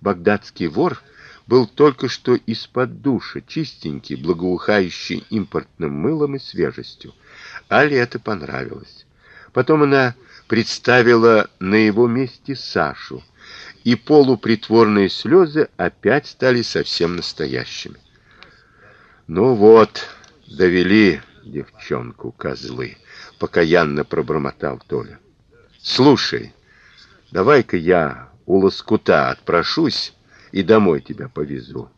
багдадский вор был только что из-под душа, чистенький, благоухающий импортным мылом и свежестью. Але это понравилось. Потом она представила на его месте Сашу, и полупритворные слезы опять стали совсем настоящими. Ну вот, довели девчонку козлы, покаянно пробормотал Толя. Слушай, давай-ка я у лоскута отпрошусь и домой тебя повезу.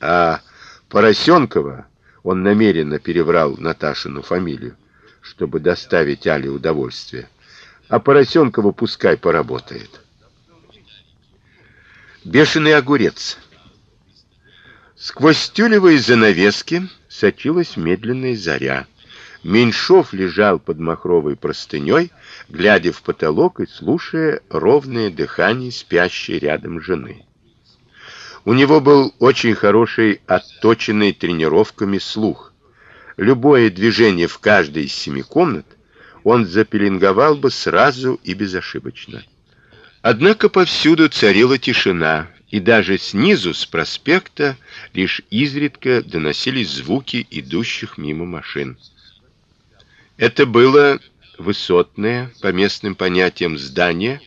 А Поросенкова он намеренно переврал Наташину фамилию, чтобы доставить Але удовольствие. А Поросенкова пускай поработает. Бешеный огурец. Сквозь тюлевые занавески сочилась медленная заря. Меньшов лежал под махровой простыней, глядя в потолок и слушая ровное дыхание спящей рядом жены. У него был очень хороший, отточенный тренировками слух. Любое движение в каждой из семи комнат он запеленговал бы сразу и безошибочно. Однако повсюду царила тишина, и даже снизу с проспекта лишь изредка доносились звуки идущих мимо машин. Это было высотное, по местным понятиям, здание,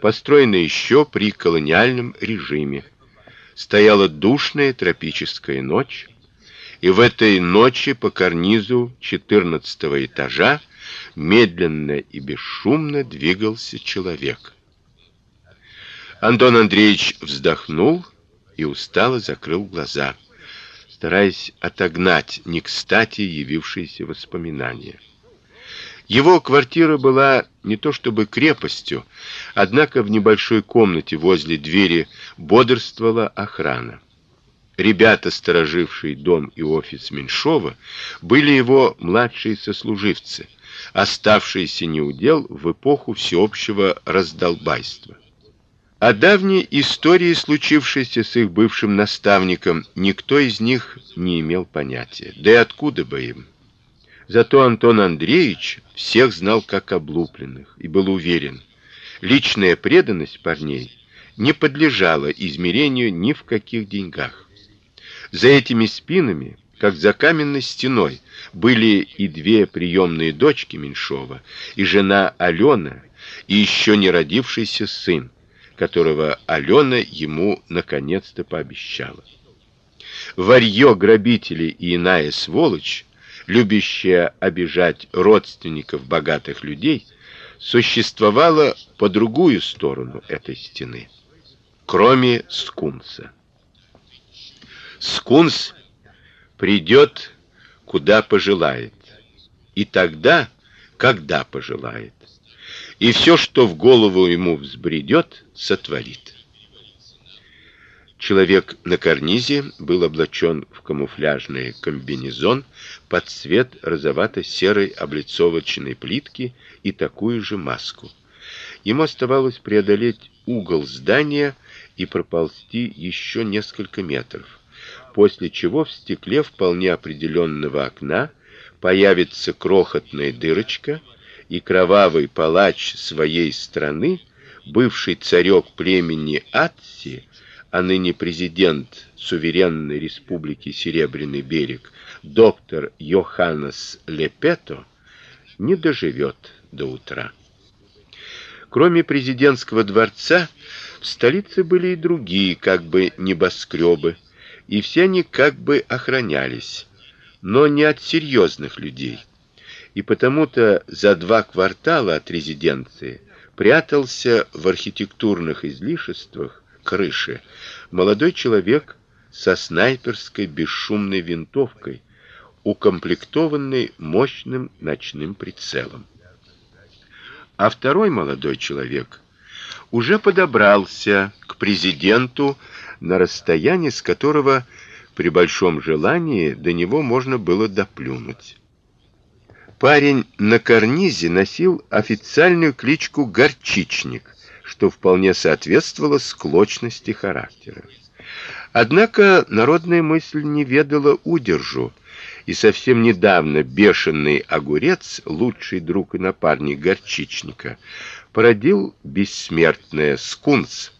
построенное еще при колониальном режиме. Стояла душная тропическая ночь, и в этой ночи по карнизу четырнадцатого этажа медленно и бесшумно двигался человек. Антон Андреевич вздохнул и устало закрыл глаза, стараясь отогнать не кстати явившиеся воспоминания. Его квартира была не то чтобы крепостью, однако в небольшой комнате возле двери бодрствовала охрана. Ребята, сторожившие дом и офис Меньшова, были его младшие сослуживцы, оставшиеся неудел в эпоху всеобщего раздолбайства. О давней истории, случившейся с их бывшим наставником, никто из них не имел понятия. Да и откуда бы им? Зато Антон Андреевич всех знал как облупленных и был уверен, личная преданность парней не подлежала измерению ни в каких деньгах. За этими спинами, как за каменной стеной, были и две приемные дочки Меньшова, и жена Алена, и еще не родившийся сын, которого Алена ему наконец-то пообещала. Варьё грабители и иная сволочь любящая обижать родственников богатых людей, существовала по другую сторону этой стены, кроме скунса. Скунс придет куда пожелает, и тогда, когда пожелает. И все, что в голову ему взбредет, сотворит. Человек на карнизе был облачен в камуфляжный комбинезон под цвет розовато-серой облицовочной плитки и такую же маску. Ему оставалось преодолеть угол здания и проползти еще несколько метров, после чего в стекле вполне определенного окна появится крохотная дырочка, и кровавый палач своей страны, бывший царек племени Атси, а ныне президент суверенной республики Серебряный берег, доктор Йоханнес Лепето, не доживет до утра. Кроме президентского дворца, в столице были и другие, как бы небоскребы, и все они как бы охранялись, но не от серьезных людей. И потому-то за два квартала от резиденции прятался в архитектурных излишествах крыши молодой человек со снайперской бесшумной винтовкой, укомплектованный мощным ночным прицелом. А второй молодой человек уже подобрался к президенту на расстоянии, с которого при большом желании до него можно было доплюнуть. Парень на карнизе носил официальную кличку Горчичник что вполне соответствовало склочности характера. Однако народная мысль не ведала удержу, и совсем недавно бешеный огурец, лучший друг и напарник горчичника, породил бессмертное скунс,